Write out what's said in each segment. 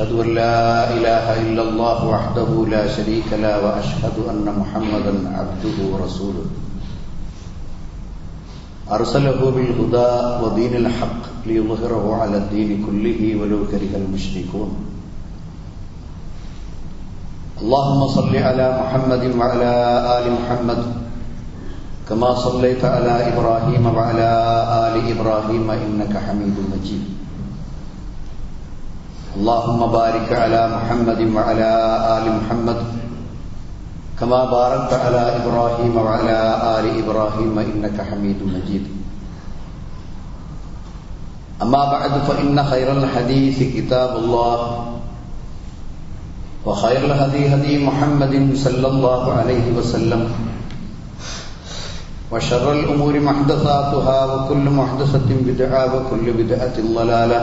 أشهد أن لا إله إلا الله وحده لا شريك له وأشهد أن محمدا عبده ورسوله. أرسله بالهدى ودين الحق ليظهره على الدين كله ولو كره المشركون. اللهم صل على محمد وعلى آل محمد كما صليت على إبراهيم وعلى آل إبراهيم إنك حميد مجيد. اللهم بارك على محمد وعلى آل محمد كما باركت على إبراهيم وعلى آل إبراهيم إنك حميد مجيد. أما بعد، فإن خير الحديث كتاب الله، وخير الهدي هدي محمد صلى الله عليه وسلم، وشر الأمور محدثاتها، وكل محدثة بدعة، وكل بدعة ضلالة.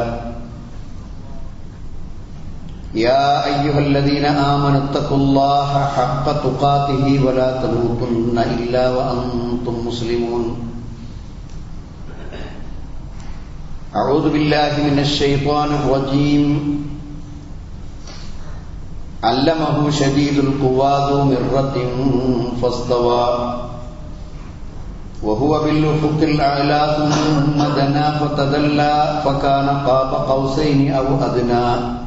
يا أيها الذين آمنوا اتقوا الله حق تقاته ولا تموتن إلا وأنتم مسلمون. أعوذ بالله من الشيطان الرجيم. علمه شديد القوى ذو مرة فاستوى. وهو بالأفق الأعلى ثم دنا فتدلى فكان قاب قوسين أو أدنى.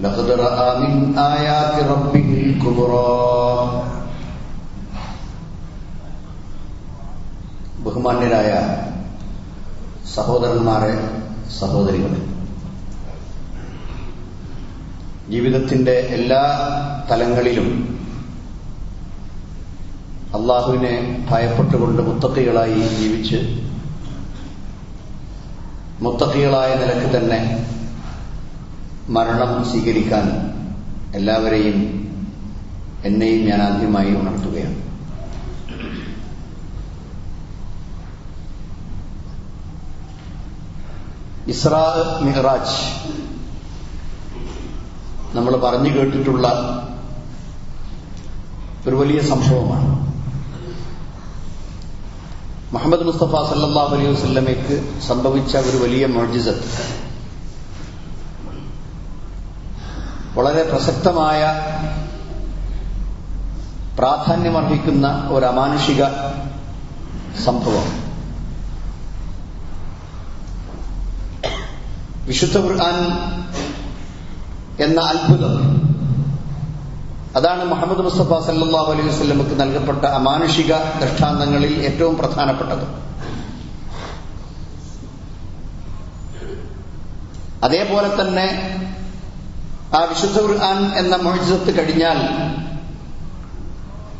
لقد رأى من آيات ربه الكبرى ബഹുമാന്യരായ സഹോദരന്മാരെ സഹോദരികളെ ജീവിതത്തിന്റെ എല്ലാ തലങ്ങളിലും അള്ളാഹുവിനെ ഭയപ്പെട്ടുകൊണ്ട് മുത്തക്കികളായി ജീവിച്ച് മുത്തക്കികളായ നിലക്ക് തന്നെ മരണം സ്വീകരിക്കാൻ എല്ലാവരെയും എന്നെയും ഞാൻ ആദ്യമായി ഉണർത്തുകയാണ്. ഇസ്രാ മിഹ്റാജ് നമ്മൾ പറഞ്ഞു കേട്ടിട്ടുള്ള ഒരു വലിയ സംഭവമാണ്. മുഹമ്മദ് മുസ്തഫ സല്ലാഹു അലൈഹി വസ്ലമയ്ക്ക് സംഭവിച്ച ഒരു വലിയ മോജിസത്ത് വളരെ പ്രസക്തമായ പ്രാധാന്യമർഹിക്കുന്ന ഒരു അമാനുഷിക സംഭവം. വിശുദ്ധ ഖുർആൻ എന്ന അത്ഭുതം അതാണ് മുഹമ്മദ് മുസ്തഫ സല്ലാഹു അലൈഹി വസ്ലമക്ക് നൽകപ്പെട്ട അമാനുഷിക ദൃഷ്ടാന്തങ്ങളിൽ ഏറ്റവും പ്രധാനപ്പെട്ടത്. അതേപോലെ തന്നെ ആ വിശുദ്ധ ഖുർആൻ എന്ന മോചിതത്ത് കഴിഞ്ഞാൽ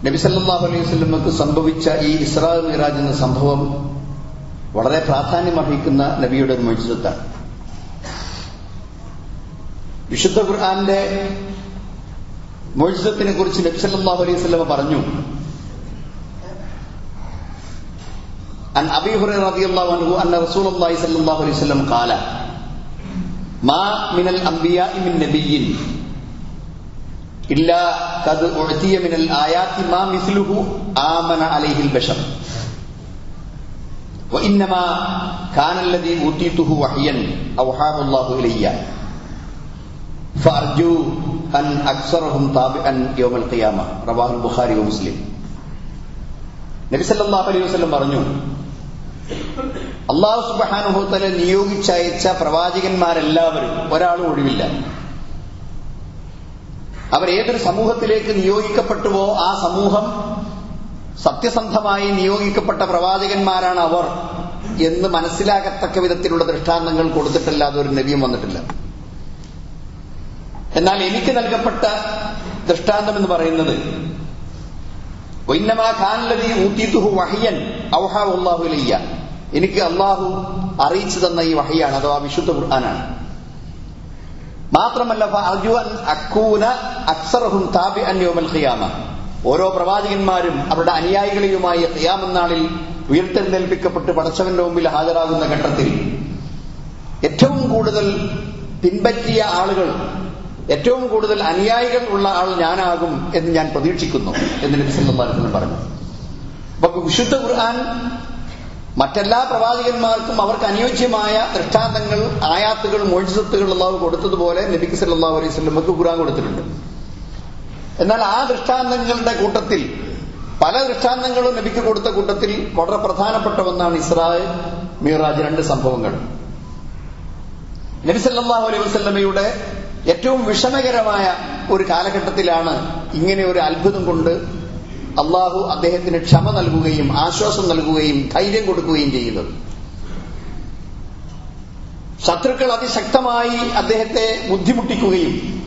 നബി സല്ലാഹു അലൈഹി വസ്ലമക്ക് സംഭവിച്ച ഈ ഇസ്രാ മിറാജ് എന്ന സംഭവം വളരെ പ്രാധാന്യമർഹിക്കുന്ന നബിയുടെ മോചിതത്താണ് വിശുദ്ധ ഖുർആന്റെ മോചിതത്തിനെ കുറിച്ച് നബി സല്ലാഹു അലൈഹി വസ്ലമ പറഞ്ഞു عن أبي هريرة رضي الله عنه أن رسول الله صلى الله عليه وسلم قال ما من الأنبياء من نبي إلا قد أعطي من الآيات ما مثله آمن عليه البشر وإنما كان الذي أوتيته وحيا أوحاه الله إلي فأرجو أن أكثرهم طابعا يوم القيامة رواه البخاري ومسلم നബി സല്ലല്ലാഹു അലൈഹി വസല്ലം പറഞ്ഞു അള്ളാഹു സുബാനുഭവത്തല നിയോഗിച്ചയച്ച പ്രവാചകന്മാരെല്ലാവരും ഒരാളും ഒഴിവില്ല. അവരേതൊരു സമൂഹത്തിലേക്ക് നിയോഗിക്കപ്പെട്ടുവോ ആ സമൂഹം സത്യസന്ധമായി നിയോഗിക്കപ്പെട്ട പ്രവാചകന്മാരാണ് അവർ എന്ന് മനസ്സിലാകത്തക്ക വിധത്തിലുള്ള ദൃഷ്ടാന്തങ്ങൾ കൊടുത്തിട്ടല്ലാതെ ഒരു നബിയും വന്നിട്ടില്ല. എന്നാൽ എനിക്ക് നൽകപ്പെട്ട ദൃഷ്ടാന്തം എന്ന് പറയുന്നത് ഒന്നമാ ഖാൻ ലതി ഊത്തീതുഹു വഹിയൻ ഔഹാ എനിക്ക് അള്ളാഹു അറിയിച്ചു തന്ന ഈ വഹിയാണ് അഥവാ വിശുദ്ധ ഖുർആനാണ്. മാത്രമല്ല അക്കൂന ഖിയാമ. ഓരോ പ്രവാചകന്മാരും അവരുടെ അനുയായികളെയുമായി ഖിയാമെന്നാളിൽ ഉയർത്തെഴുന്നേൽപ്പിക്കപ്പെട്ട് പടച്ചവന്റെ മുമ്പിൽ ഹാജരാകുന്ന ഘട്ടത്തിൽ ഏറ്റവും കൂടുതൽ പിൻപറ്റിയ ആളുകൾ ഏറ്റവും കൂടുതൽ അനുയായികൾ ഉള്ള ആൾ ഞാനാകും എന്ന് ഞാൻ പ്രതീക്ഷിക്കുന്നു എന്ന് നബി സല്ലല്ലാഹു അലൈഹി വസല്ലം പറഞ്ഞു. അപ്പൊ വിശുദ്ധ ഖുർആൻ മറ്റെല്ലാ പ്രവാചകന്മാർക്കും അവർക്ക് അനുയോജ്യമായ ദൃഷ്ടാന്തങ്ങൾ ആയാത്തുകൾ മോഴ്സത്തുകൾ അള്ളാഹു കൊടുത്തതുപോലെ നബിക്ക് സല്ലല്ലാഹു അലൈഹി സ്വലമക്ക് ഖുർആൻ കൊടുത്തിട്ടുണ്ട്. എന്നാൽ ആ ദൃഷ്ടാന്തങ്ങളുടെ കൂട്ടത്തിൽ പല ദൃഷ്ടാന്തങ്ങളും നബിക്ക് കൊടുത്ത കൂട്ടത്തിൽ വളരെ പ്രധാനപ്പെട്ട ഒന്നാണ് ഇസ്രായേൽ മീറാജ് രണ്ട് സംഭവങ്ങൾ. നബി സല്ലല്ലാഹു അലൈഹി വസ്ലമയുടെ ഏറ്റവും വിഷമകരമായ ഒരു കാലഘട്ടത്തിലാണ് ഇങ്ങനെ ഒരു അത്ഭുതം കൊണ്ട് അള്ളാഹു അദ്ദേഹത്തിന് ക്ഷമ നൽകുകയും ആശ്വാസം നൽകുകയും ധൈര്യം കൊടുക്കുകയും ചെയ്യുന്നത്. ശത്രുക്കൾ അതിശക്തമായി അദ്ദേഹത്തെ ബുദ്ധിമുട്ടിക്കുകയും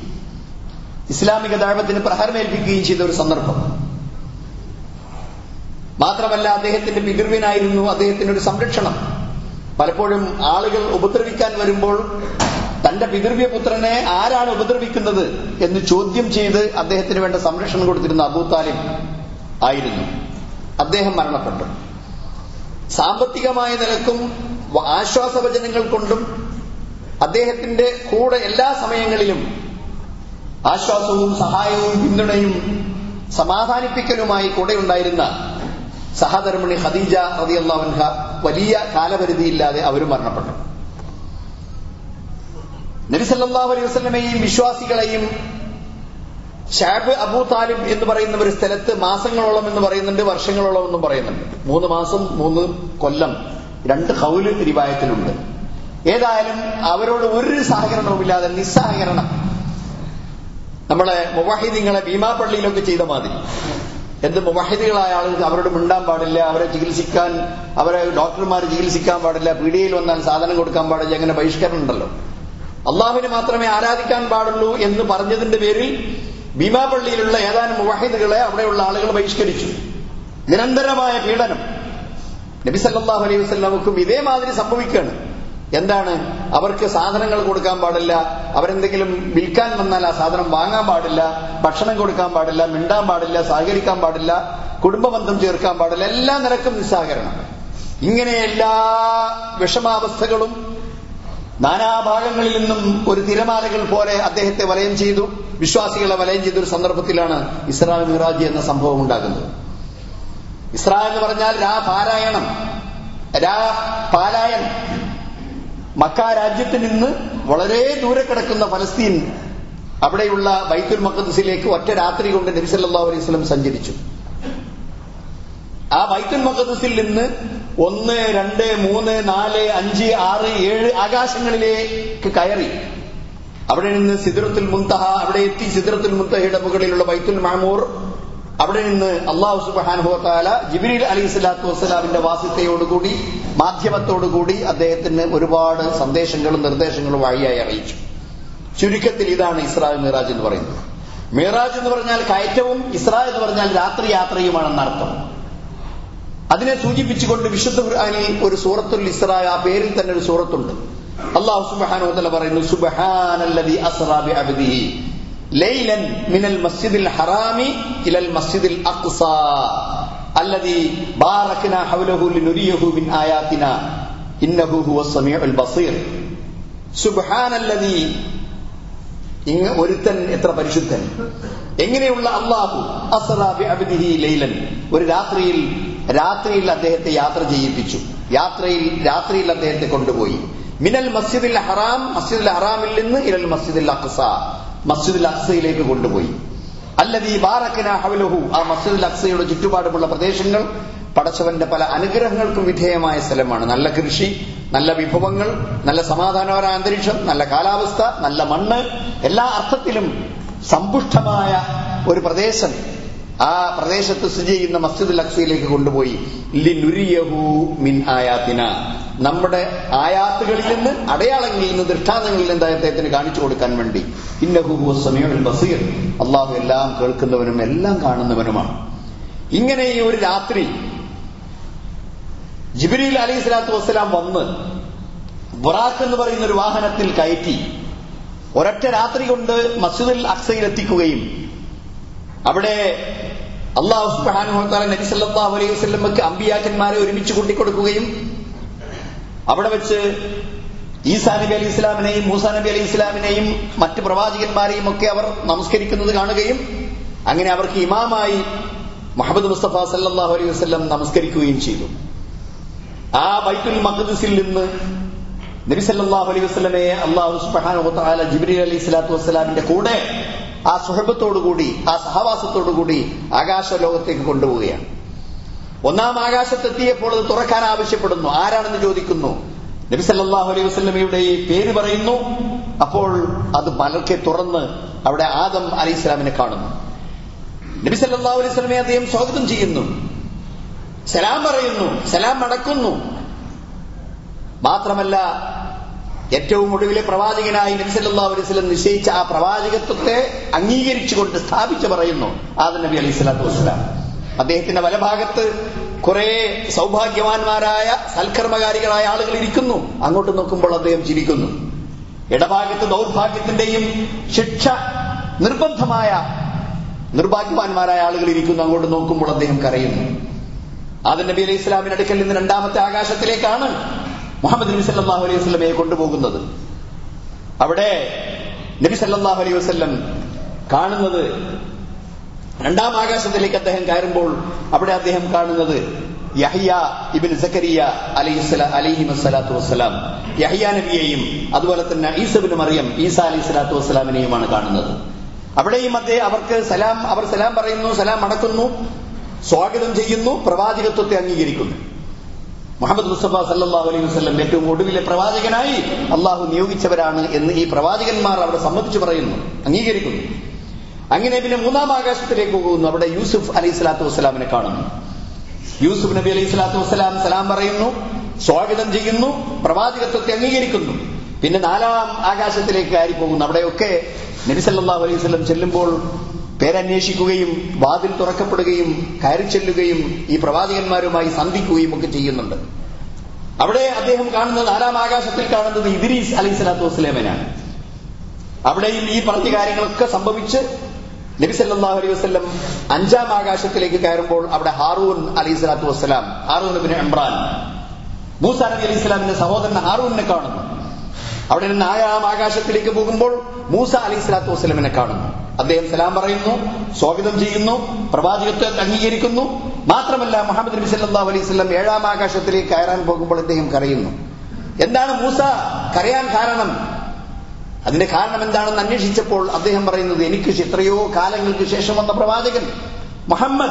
ഇസ്ലാമിക ദാഴ്വത്തിന് പ്രഹരമേൽപ്പിക്കുകയും ചെയ്ത ഒരു സന്ദർഭം. മാത്രമല്ല അദ്ദേഹത്തിന്റെ പിതൃവിനായിരുന്നു അദ്ദേഹത്തിന്റെ ഒരു സംരക്ഷണം. പലപ്പോഴും ആളുകൾ ഉപദ്രവിക്കാൻ വരുമ്പോൾ തന്റെ പിതൃവ്യപുത്രനെ ആരാണ് ഉപദ്രവിക്കുന്നത് എന്ന് ചോദ്യം ചെയ്ത് അദ്ദേഹത്തിന് വേണ്ട സംരക്ഷണം കൊടുത്തിരുന്ന അബൂ താലിബ് ആയിരുന്നു. അദ്ദേഹം മരണപ്പെട്ടു. സാമ്പത്തികമായ നിലക്കും ആശ്വാസവചനങ്ങൾ കൊണ്ടും അദ്ദേഹത്തിന്റെ കൂടെ എല്ലാ സമയങ്ങളിലും ആശ്വാസവും സഹായവും പിന്തുണയും സമാധാനിപ്പിക്കലുമായി കൂടെ ഉണ്ടായിരുന്ന സഹധർമ്മിണി ഖദീജ റതിയല്ലാവൻഹ വലിയ കാലപരിധിയില്ലാതെ അവരും മരണപ്പെട്ടു. നബിസല്ലാ അലൈഹി വസ്ലമയെയും വിശ്വാസികളെയും ഷാബ് അബൂ താലിബ് എന്ന് പറയുന്ന ഒരു സ്ഥലത്ത് മാസങ്ങളോളം എന്ന് പറയുന്നുണ്ട് വർഷങ്ങളോളം എന്നും പറയുന്നുണ്ട്. മൂന്ന് മാസം മൂന്ന് കൊല്ലം രണ്ട് ഹൗൽ റിവായത്തിലുണ്ട് ഏതായാലും അവരോട് ഒരു സഹകരണവുമില്ലാതെ നിസ്സഹകരണം. നമ്മളെ മുവാഹിദിങ്ങളെ ഭീമാപള്ളിയിലൊക്കെ ചെയ്ത മാതിരി. എന്ത് മുവാഹിദികളായ ആളുകൾ അവരോട് മിണ്ടാൻ പാടില്ല അവരെ ചികിത്സിക്കാൻ അവരെ ഡോക്ടർമാർ ചികിത്സിക്കാൻ പാടില്ല പീഡിയയിൽ വന്നാൽ സാധനം കൊടുക്കാൻ പാടില്ല അങ്ങനെ ബഹിഷ്കരണം ഉണ്ടല്ലോ. അള്ളാഹുവിനെ മാത്രമേ ആരാധിക്കാൻ പാടുള്ളൂ എന്ന് പറഞ്ഞതിന്റെ പേരിൽ ഭീമാപള്ളിയിലുള്ള ഏതാനും മുവാഹിദുകളെ അവിടെയുള്ള ആളുകൾ ബഹിഷ്കരിച്ചു. നിരന്തരമായ പീഡനം. നബി സല്ലാഹു അലൈഹി വസ്ലാമുക്കും ഇതേമാതിരി സംഭവിക്കുകയാണ്. എന്താണ്? അവർക്ക് സാധനങ്ങൾ കൊടുക്കാൻ പാടില്ല. അവരെന്തെങ്കിലും വിൽക്കാൻ വന്നാൽ ആ സാധനം വാങ്ങാൻ പാടില്ല. ഭക്ഷണം കൊടുക്കാൻ പാടില്ല. മിണ്ടാൻ പാടില്ല. സഹകരിക്കാൻ പാടില്ല. കുടുംബബന്ധം ചേർക്കാൻ പാടില്ല. എല്ലാ നിരക്കും നിസ്സഹകരണം. ഇങ്ങനെ എല്ലാ വിഷമാവസ്ഥകളും നാനാഭാഗങ്ങളിൽ നിന്നും ഒരു തിരമാലകൾ പോലെ അദ്ദേഹത്തെ വലയം ചെയ്തു. വിശ്വാസികളെ വലയം ചെയ്ത ഒരു സന്ദർഭത്തിലാണ് ഇസ്രായേൽ മിറാജി എന്ന സംഭവം ഉണ്ടാകുന്നത്. ഇസ്രായേൽ എന്ന് പറഞ്ഞാൽ രാ പാരായണം രാ പാലായൻ. മക്ക രാജ്യത്ത് നിന്ന് വളരെ ദൂരെ കിടക്കുന്ന ഫലസ്തീൻ അവിടെയുള്ള ബൈത്തുൽ മക്കദ്സിലേക്ക് ഒറ്റ രാത്രി കൊണ്ട് നബി സല്ലല്ലാഹു അലൈഹി സഞ്ചരിച്ചു. ആ ബൈത്തുൽ മക്കദ്സിൽ നിന്ന് ഒന്ന് രണ്ട് മൂന്ന് നാല് അഞ്ച് ആറ് ഏഴ് ആകാശങ്ങളിലേക്ക് കയറി. അവിടെ നിന്ന് സിദ്രത്തുൽ മുന്തഹ അവിടെ എത്തി സിദ്രത്തുൽ മുന്തഹയുടെ മുകളിലുള്ള ബൈത്തുൽ മാമൂർ. അവിടെ നിന്ന് അള്ളാഹു സുബാനുഹോത്താല ജിബിരിൽ അലി സ്വലാത്തു വസ്സലാമിന്റെ വാസിത്തയോടുകൂടി മാധ്യമത്തോടുകൂടി അദ്ദേഹത്തിന് ഒരുപാട് സന്ദേശങ്ങളും നിർദ്ദേശങ്ങളും വഴിയായി അറിയിച്ചു. ചുരുക്കത്തിൽ ഇതാണ് ഇസ്രാ മിറാജ് എന്ന് പറയുന്നത്. മിറാജ് എന്ന് പറഞ്ഞാൽ കയറ്റവും ഇസ്രാ എന്ന് പറഞ്ഞാൽ രാത്രി യാത്രയുമാണെന്നർത്ഥം. അതിനെ സൂചിപ്പിച്ചുകൊണ്ട് വിശുദ്ധ ഖുർആാനിൽ ഒരു സൂറത്തുൽ ഇസ്രായ ആ പേരിൽ തന്നെ ഒരു സൂറത്തുണ്ട്. അള്ളാഹു തആല പറയുന്നു സുബഹാനല്ലതി അസ്രാബി അബ്ദിഹി ലൈലൻ മിനൽ മസ്ജിദിൽ ഹറാമി ഇലൽ മസ്ജിദിൽ അഖ്സ അല്ലതി ബാറക്ന ഹൗലഹു ലിനുരിയഹു മിൻ ആയാതിന ഇന്നഹു ഹുവ സമീഉൽ ബസീർ. സുബ്ഹാനല്ലതി ഇങ്ങ് ഒരുത്തൻ എത്ര പരിശുദ്ധൻ? എങ്ങനെയുള്ള അള്ളാഹു അസറാബി അബ്ദിഹി ലൈലൻ? ഒരു രാത്രിയിൽ രാത്രിയിൽ അദ്ദേഹത്തെ യാത്ര ചെയ്യിപ്പിച്ചു. യാത്രയിൽ രാത്രിയിൽ അദ്ദേഹത്തെ കൊണ്ടുപോയി. മിനൽ മസ്ജിദിൽ ഹറാം മസ്ജിദുൽ ഹറാമിൽ നിന്ന് ഇരൽ മസ്ജിദുൽ അഖ്സ മസ്ജിദുൽ അക്സയിലേക്ക് കൊണ്ടുപോയി. അല്ലതീ ബാറക്കന ഹവലുഹു ആ മസ്ജിദുൽ അക്സയുടെ ചുറ്റുപാടുമുള്ള പ്രദേശങ്ങൾ പടച്ചവന്റെ പല അനുഗ്രഹങ്ങൾക്കും വിധേയമായ സ്ഥലമാണ്. നല്ല കൃഷി നല്ല വിഭവങ്ങൾ നല്ല സമാധാനപരമായ അന്തരീക്ഷം നല്ല കാലാവസ്ഥ നല്ല മണ്ണ് എല്ലാ അർത്ഥത്തിലും സമ്പുഷ്ടമായ ഒരു പ്രദേശം. ആ പ്രദേശത്ത് സ്ഥിതി ചെയ്യുന്ന മസ്ജിദ് അക്സയിലേക്ക് കൊണ്ടുപോയി. ലിനുരിയഹു മിൻ ആയാത്തിന. നമ്മുടെ ആയാത്തുകളിൽ നിന്ന് അടയാളങ്ങളിൽ നിന്ന് ദൃഷ്ടാന്തങ്ങളിൽ നിന്ന് അദ്ദേഹത്തിന് കാണിച്ചു കൊടുക്കാൻ വേണ്ടി. ഇന്നഹു സമീഉൽ ബസീർ. അള്ളാഹു എല്ലാം കേൾക്കുന്നവനും എല്ലാം കാണുന്നവനുമാണ്. ഇങ്ങനെ ഈ ഒരു രാത്രി ജിബിരിൽ അലൈഹി സ്വലാത്തു വസ്സലാം വന്ന് ബുറാഖ് എന്ന് പറയുന്ന ഒരു വാഹനത്തിൽ കയറ്റി ഒരൊറ്റ രാത്രി കൊണ്ട് മസ്ജിദുൽ അക്സയിൽ എത്തിക്കുകയും അവിടെ അള്ളാഹു സുബ്ഹാനഹു നബി സല്ലല്ലാഹു അലൈഹി വസല്ലമക്ക് അമ്പിയാക്കന്മാരെ ഒരുമിച്ച് കൂട്ടിക്കൊടുക്കുകയും അവിടെ വെച്ച് ഈസാ നബി അലി ഇസ്ലാമിനെയും മൂസാ നബി അലി ഇസ്ലാമിനെയും മറ്റ് പ്രവാചകന്മാരെയും ഒക്കെ അവർ നമസ്കരിക്കുന്നത് കാണുകയും അങ്ങനെ അവർക്ക് ഇമാമായി മുഹമ്മദ് മുസ്തഫ സല്ലാഹു അലൈഹി വസല്ലം നമസ്കരിക്കുകയും ചെയ്തു. ആ ബൈത്തുൽ മഖ്ദിസിൽ നിന്ന് നബി സല്ലല്ലാഹു അലൈഹി വസല്ലമയെ അള്ളാഹു സുബ്ഹാനഹു വതആല ജിബ്രീൽ അലി സ്വലാത്തു വസ്സലാമിന്റെ കൂടെ ആ സുഹൃബത്തോടുകൂടി ആ സഹവാസത്തോടുകൂടി ആകാശ ലോകത്തേക്ക് കൊണ്ടുപോവുകയാണ്. ഒന്നാം ആകാശത്തെത്തിയപ്പോൾ അത് തുറക്കാൻ ആവശ്യപ്പെടുന്നു. ആരാണെന്ന് ചോദിക്കുന്നു? നബി സല്ലല്ലാഹു അലൈഹി വസല്ലമയുടെ പേര് പറയുന്നു. അപ്പോൾ അത് പലർക്കെ തുറന്ന് അവിടെ ആദം അലി ഇസ്ലാമിനെ കാണുന്നു. നബി സല്ലല്ലാഹു അലൈഹി സ്വലമെ അദ്ദേഹം സ്വാഗതം ചെയ്യുന്നു. സലാം പറയുന്നു. സലാം മടക്കുന്നു മാത്രമല്ല ഏറ്റവും ഒടുവിലെ പ്രവാചകനായി നബി സല്ലല്ലാഹു അലൈഹി വസല്ലം നിശ്ചയിച്ച ആ പ്രവാചകത്വത്തെ അംഗീകരിച്ചുകൊണ്ട് സ്ഥാപിച്ചു പറയുന്നു ആദം നബി അലൈഹി സ്വലാത്തു വസ്സലാം. അദ്ദേഹത്തിന്റെ വലഭാഗത്ത് കുറെ സൗഭാഗ്യവാന്മാരായ സൽക്കർമ്മകാരികളായ ആളുകൾ ഇരിക്കുന്നു. അങ്ങോട്ട് നോക്കുമ്പോൾ അദ്ദേഹം ചിരിക്കുന്നു. ഇടഭാഗത്ത് ദൗർഭാഗ്യത്തിന്റെയും ശിക്ഷ നിർബന്ധമായ നിർഭാഗ്യവാന്മാരായ ആളുകൾ ഇരിക്കുന്നു. അങ്ങോട്ട് നോക്കുമ്പോൾ അദ്ദേഹം കരയുന്നു. ആദം നബി അലൈഹി ഇസ്ലാമിന്റെ അടുക്കൽ നിന്ന് രണ്ടാമത്തെ ആകാശത്തിലേക്കാണ് മുഹമ്മദ് നബി സല്ലാഹു അലൈഹി വസ്ലമയെ കൊണ്ടുപോകുന്നത്. അവിടെ നബി സല്ലാഹു അലൈഹി വസല്ലം കാണുന്നത് രണ്ടാം ആകാശത്തിലേക്ക് അദ്ദേഹം കയറുമ്പോൾ അവിടെ അദ്ദേഹം കാണുന്നത് യഹിയ ഇബിൻ സക്കരിയ അലൈഹി വസ്സലാത്തു വസ്സലാം. യഹിയ നബിയെയും അതുപോലെ തന്നെ ഈസബിന് മറിയം ഈസ അലൈഹി സ്വലാത്തു വസ്സലാമിനെയുമാണ് കാണുന്നത്. അവിടെയും അദ്ദേഹം അവർക്ക് സലാം അവർ സലാം പറയുന്നു സലാം അടക്കുന്നു സ്വാഗതം ചെയ്യുന്നു പ്രവാചകത്വത്തെ അംഗീകരിക്കുന്നു. മുഹമ്മദ് മുസ്തഫ സല്ലാഹു അലൈഹി വസ്ലം ഏറ്റവും ഒടുവിലെ പ്രവാചകനായി അള്ളാഹു നിയോഗിച്ചവരാണ് എന്ന് ഈ പ്രവാചകന്മാർ അവിടെ സമ്മതിച്ചു പറയുന്നു അംഗീകരിക്കുന്നു. അങ്ങനെ പിന്നെ മൂന്നാം ആകാശത്തിലേക്ക് പോകുന്നു. അവിടെ യൂസുഫ് അലൈഹി സ്വലാത്തു വസ്സലാമിനെ കാണുന്നു. യൂസുഫ് നബി അലൈഹി സ്വലാത്തു വസ്സലാം സലാം പറയുന്നു സ്വാഗതം ചെയ്യുന്നു പ്രവാചകത്വത്തെ അംഗീകരിക്കുന്നു. പിന്നെ നാലാം ആകാശത്തിലേക്ക് ആയി പോകുന്നു അവിടെയൊക്കെ നബി സല്ലല്ലാഹു അലൈഹി സ്വലം ചെല്ലുമ്പോൾ പേരന്വേഷിക്കുകയും വാതിൽ തുറക്കപ്പെടുകയും കയറി ചെല്ലുകയും ഈ പ്രവാചകന്മാരുമായി സന്ധിക്കുകയും ഒക്കെ ചെയ്യുന്നുണ്ട്. അവിടെ അദ്ദേഹം കാണുന്നത് നാലാം ആകാശത്തിൽ കാണുന്നത് ഇദ്രീസ് അലൈഹി സ്വലാത്തു വസ്ലേമനാണ് അവിടെയും ഈ പറഞ്ഞ കാര്യങ്ങളൊക്കെ സംഭവിച്ച് നബി സല്ലല്ലാഹു അലൈഹി വസല്ലം അഞ്ചാം ആകാശത്തിലേക്ക് കയറുമ്പോൾ അവിടെ ഹാറൂൻ അലൈഹി സ്വലാത്തു വസ്സലാം ഹാറൂൻ ബിൻ ഇമ്രാൻ മൂസ നബി അലൈഹി സ്വലാമിന്റെ സഹോദരൻ ഹാറൂനെ കാണുന്നു. അവിടെ നിന്ന് ആയാം ആകാശത്തിലേക്ക് പോകുമ്പോൾ മൂസ അലൈഹി സ്വലാത്തു വസ്ലമിനെ കാണുന്നു. അദ്ദേഹം സലാം പറയുന്നു സ്വാഗതം ചെയ്യുന്നു പ്രവാചകത്വത്തെ അംഗീകരിക്കുന്നു. മാത്രമല്ല മുഹമ്മദ് നബി സല്ലാ അലൈഹി ഏഴാം ആകാശത്തിലേക്ക് കയറാൻ പോകുമ്പോൾ അദ്ദേഹം കരയുന്നു. എന്താണ് മൂസ കരയാൻ കാരണം? അതിന്റെ കാരണം എന്താണെന്ന് അന്വേഷിച്ചപ്പോൾ അദ്ദേഹം പറയുന്നത് എനിക്ക് എത്രയോ കാലങ്ങൾക്ക് ശേഷം വന്ന പ്രവാചകൻ മുഹമ്മദ്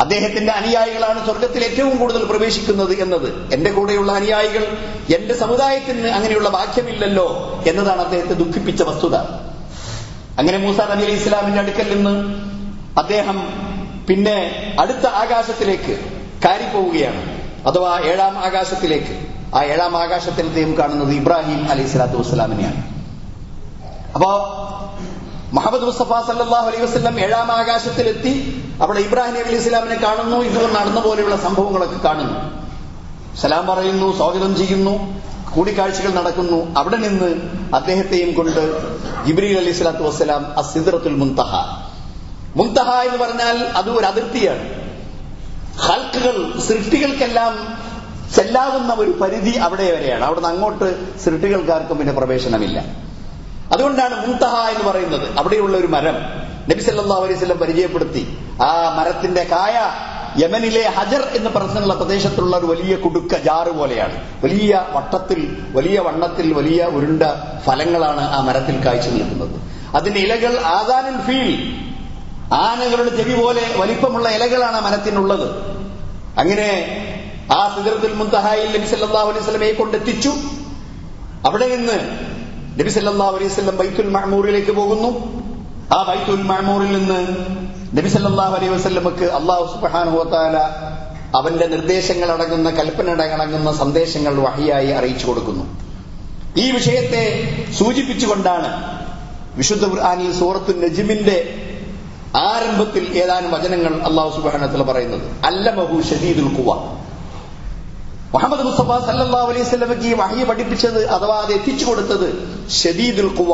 അദ്ദേഹത്തിന്റെ അനുയായികളാണ് സ്വർഗത്തിൽ ഏറ്റവും കൂടുതൽ പ്രവേശിക്കുന്നത് എന്നത്. എന്റെ കൂടെയുള്ള അനുയായികൾ എന്റെ സമുദായത്തിന് അങ്ങനെയുള്ള വാക്യമില്ലല്ലോ എന്നതാണ് അദ്ദേഹത്തെ ദുഃഖിപ്പിച്ച വസ്തുത. അങ്ങനെ മൂസ നബി അലി ഇസ്ലാമിന്റെ അടുക്കൽ നിന്ന് അദ്ദേഹം പിന്നെ അടുത്ത ആകാശത്തിലേക്ക് കാരിപ്പോവുകയാണ് അഥവാ ഏഴാം ആകാശത്തിലേക്ക്. ആ ഏഴാം ആകാശത്തിൽ അദ്ദേഹം കാണുന്നത് ഇബ്രാഹിം അലൈഹി സ്വലാത്തു വസ്സലാമിനെയാണ്. അപ്പോ മുഹമ്മദ് മുസ്തഫ സല്ലാഹു അലൈഹി വസ്ലം ഏഴാം ആകാശത്തിലെത്തി അവിടെ ഇബ്രാഹിം അലി ഇസ്ലാമിനെ കാണുന്നു. ഇത് നടന്ന പോലെയുള്ള സംഭവങ്ങളൊക്കെ കാണുന്നു. സലാം പറയുന്നു സ്വാഗതം ചെയ്യുന്നു. കൂടിക്കാഴ്ചകൾ നടക്കുന്നു. അവിടെ നിന്ന് അദ്ദേഹത്തെയും കൊണ്ട് ജിബ്രീൽ അലി സ്വലാത്തു വസ്സലാം അസിദ്റത്തുൽ മുന്തഹ മുന്തഹ എന്ന് പറഞ്ഞാൽ അത് ഒരു അതിർത്തിയാണ്. ഹൽക്കുകൾ സൃഷ്ടികൾക്കെല്ലാം ചെല്ലാവുന്ന ഒരു പരിധി അവിടെ വരെയാണ്. അവിടുന്ന് അങ്ങോട്ട് സൃഷ്ടികൾക്കാർക്കും പിന്നെ പ്രവേശനമില്ല. അതുകൊണ്ടാണ് മുന്തഹ എന്ന് പറയുന്നത്. അവിടെയുള്ള ഒരു മരം നബി വസല്ലം പരിചയപ്പെടുത്തി. ആ മരത്തിന്റെ കായ യമനിലെ ഹജർ എന്ന് പറഞ്ഞുള്ള പ്രദേശത്തുള്ള ഒരു വലിയ കുടുക്ക ജാറ് പോലെയാണ്. വലിയ വട്ടത്തിൽ വലിയ വണ്ണത്തിൽ വലിയ ഉരുണ്ട ഫലങ്ങളാണ് ആ മരത്തിൽ കാഴ്ച നിൽക്കുന്നത്. അതിന്റെ ഇലകൾ ആദാനുൽ ഫീൽ. ആനകളുടെ ചെവി പോലെ വലിപ്പമുള്ള ഇലകളാണ് ആ മരത്തിനുള്ളത്. അങ്ങനെ ആ സിദറത്തുൽ മുന്തഹായിൽ നബി സല്ലല്ലാഹു അലൈഹി വസല്ലമയെ കൊണ്ടെത്തിച്ചു. അവിടെ നിന്ന് നബി സല്ലല്ലാഹു അലൈഹി വസല്ലം ബൈത്തുൽ മഅമൂറിലേക്ക് പോകുന്നു. ആ ബൈത്തുൽ മഹമൂറിൽ നിന്ന് നബി സല്ലല്ലാഹു അലൈഹി വസല്ലമക്ക് അള്ളാഹു സുബ്ഹാനഹു വതആല അവന്റെ നിർദ്ദേശങ്ങൾ അടങ്ങുന്ന കൽപ്പന അടങ്ങുന്ന സന്ദേശങ്ങൾ വഹിയായി അറിയിച്ചു കൊടുക്കുന്നു. ഈ വിഷയത്തെ സൂചിപ്പിച്ചുകൊണ്ടാണ് വിശുദ്ധ ഖുർആാനിൽ സൂറത്തു നജിമിന്റെ ആരംഭത്തിൽ ഏതാനും വചനങ്ങൾ അള്ളാഹു സുബ്ഹാനഹു പറയുന്നത്. അല്ലമഹു ഷദീദുൽ ഖുവ. മുഹമ്മദ് മുസ്തഫ സല്ലാ അലൈഹി വസല്ലമക്ക് ഈ വഹിയെ പഠിപ്പിച്ചത് അഥവാ അത് എത്തിച്ചു കൊടുത്തത് ഷദീദുൽ ഖുവ.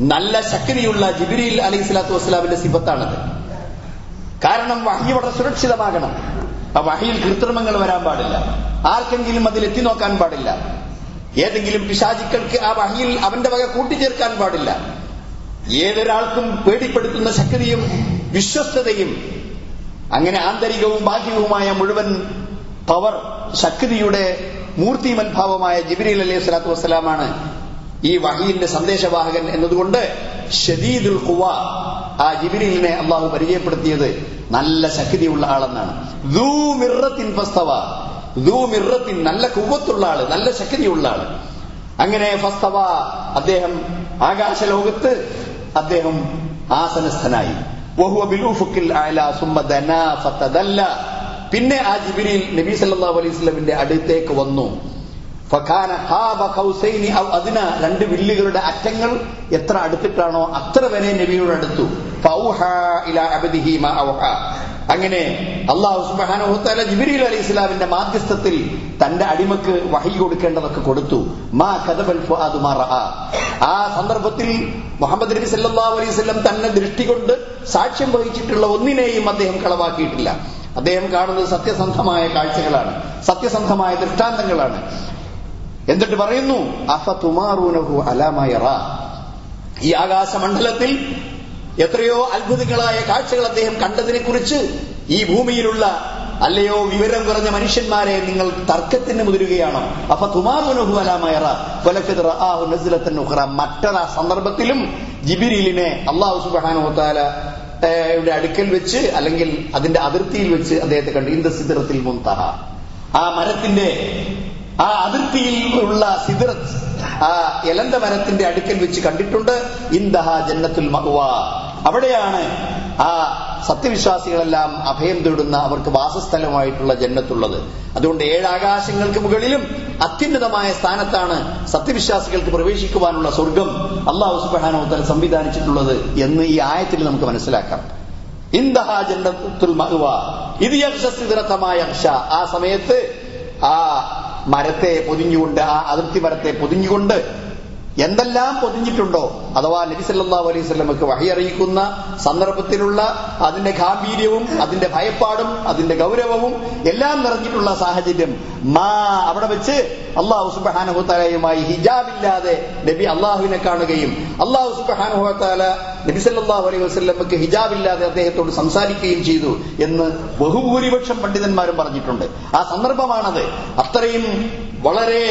നല്ല ശക്തിയുള്ള ജിബിരിയിൽ അലൈഹി സ്വലാത്തു വസ്സലാമിന്റെ സിബത്താണത് കാരണം വഹി വളരെ സുരക്ഷിതമാകണം. ആ വഹിയിൽ കൃത്രിമങ്ങൾ വരാൻ പാടില്ല. ആർക്കെങ്കിലും അതിൽ എത്തി നോക്കാൻ പാടില്ല. ഏതെങ്കിലും പിശാചിക്കൾക്ക് ആ വഹിയിൽ അവന്റെ വക കൂട്ടിച്ചേർക്കാൻ പാടില്ല. ഏതൊരാൾക്കും പേടിപ്പെടുത്തുന്ന ശക്തിയും വിശ്വസ്തതയും അങ്ങനെ ആന്തരികവും ബാഹ്യവുമായ മുഴുവൻ പവർ ശക്തിയുടെ മൂർത്തിമൻഭാവമായ ജിബിരിൽ അലൈഹി സ്വലാത്തു വസ്സലാമാണ് ഈ വഹീലിന്റെ സന്ദേശവാഹകൻ എന്നതുകൊണ്ട് ഷദീദുൽ ഖുവ ആ ജിബിലിനെ അള്ളാഹു പരിചയപ്പെടുത്തിയത് നല്ല ശക്തിയുള്ള ആളെന്നാണ്. ഫസ്തവ. നല്ല കുവത്തുള്ള ആൾ നല്ല ശക്തിയുള്ള ആൾ. അങ്ങനെ ഫസ്തവ അദ്ദേഹം ആകാശലോകത്ത് അദ്ദേഹം ആസനസ്ഥനായി. പിന്നെ ആ ജിബിരിൽ നബി സല്ലല്ലാഹു അലൈഹി സ്വലമിന്റെ അടുത്തേക്ക് വന്നു. കൗസൈനി ഔ രണ്ട് വില്ലുകളുടെ അറ്റങ്ങൾ എത്ര അടുത്തിട്ടാണോ അത്ര വരെ നബിയോട് അടുത്തു. അങ്ങനെ അള്ളാഹു വതആല ജിബ്രീൽ അലൈഹി ഇസ്ലാമിന്റെ മാധ്യസ്ഥത്തിൽ തന്റെ അടിമക്ക് വഹി കൊടുക്കേണ്ടതൊക്കെ കൊടുത്തു. മാ റആ. ആ സന്ദർഭത്തിൽ മുഹമ്മദ് നബി സല്ലാ അലൈഹി വസല്ലം തന്നെ ദൃഷ്ടി കൊണ്ട് സാക്ഷ്യം വഹിച്ചിട്ടുള്ള ഒന്നിനെയും അദ്ദേഹം കളവാക്കിയിട്ടില്ല. അദ്ദേഹം കാണുന്നത് സത്യസന്ധമായ കാഴ്ചകളാണ്. സത്യസന്ധമായ ദൃഷ്ടാന്തങ്ങളാണ്. എന്നിട്ട് പറയുന്നു അഫതുമാറൂനഹു അലാമയറ ഈ ആകാശമണ്ഡലത്തിൽ എത്രയോ അത്ഭുതങ്ങളായ കാഴ്ചകൾ അദ്ദേഹം കണ്ടതിനെ കുറിച്ച് ഈ ഭൂമിയിലുള്ള അല്ലയോ വിവരം കുറഞ്ഞ മനുഷ്യന്മാരെ നിങ്ങൾ തർക്കത്തിന് മുതിരുകയാണോ? അപ്പൊ തുമാറുനഹു അലാമയറ മറ്റൊരു സന്ദർഭത്തിലും ജിബിരിലിനെ അള്ളാഹു സുബാനുത്താല യുടെ അടുക്കൽ വെച്ച് അല്ലെങ്കിൽ അതിന്റെ അതിർത്തിയിൽ വെച്ച് അദ്ദേഹത്തെ കണ്ടു. ഇന്ദ്രസിദ്ധത്തിൽ മുന്തഹ ആ മരത്തിന്റെ ആ അതിർത്തിയിൽ ഉള്ള സിദ്റത്ത് ആ എലന്ത മരത്തിന്റെ അടുക്കൽ വെച്ച് കണ്ടിട്ടുണ്ട്. ഇന്ദഹ ജന്നത്തുൽ മഹുവ അവിടെയാണ് ആ സത്യവിശ്വാസികളെല്ലാം അഭയം തേടുന്ന അവർക്ക് വാസസ്ഥലമായിട്ടുള്ള ജന്നത്തുള്ളത്. അതുകൊണ്ട് ഏഴാകാശങ്ങൾക്ക് മുകളിലും അത്യുന്നതമായ സ്ഥാനത്താണ് സത്യവിശ്വാസികൾക്ക് പ്രവേശിക്കുവാനുള്ള സ്വർഗം അള്ളാഹു സുബാനോത്തൽ സംവിധാനിച്ചിട്ടുള്ളത് എന്ന് ഈ ആയത്തിൽ നമുക്ക് മനസ്സിലാക്കാം. ഇന്ദഹ ജന്നത്തുൽ മഹുവ ഇത് യക്ഷസിദ്രത്തമായ ആ സമയത്ത് ആ മരത്തെ പൊതിഞ്ഞുകൊണ്ട് ആ അതിർത്തി മരത്തെ പൊതിഞ്ഞുകൊണ്ട് എന്തെല്ലാം പൊതിഞ്ഞിട്ടുണ്ടോ? അഥവാ നബി സല്ലല്ലാഹു അലൈഹി വസല്ലമക്ക് വഹിയറിയിക്കുന്ന സന്ദർഭത്തിലുള്ള അതിന്റെ ഗാംഭീര്യവും അതിന്റെ ഭയപ്പാടും അതിന്റെ ഗൗരവവും എല്ലാം നിറഞ്ഞിട്ടുള്ള സാഹചര്യം. മാ അവിടെ വെച്ച് അള്ളാഹു സുബാനുഹുത്താലയുമായി ഹിജാബില്ലാതെ നബി അള്ളാഹുവിനെ കാണുകയും അള്ളാഹു സുബാനുഹത്താല നബി സല്ലല്ലാഹു അലൈഹി വസല്ലമക്ക് ഹിജാബില്ലാതെ അദ്ദേഹത്തോട് സംസാരിക്കുകയും ചെയ്തു എന്ന് ബഹുഭൂരിപക്ഷം പണ്ഡിതന്മാരും പറഞ്ഞിട്ടുണ്ട്. ആ സന്ദർഭമാണത്. അത്രയും വളരെ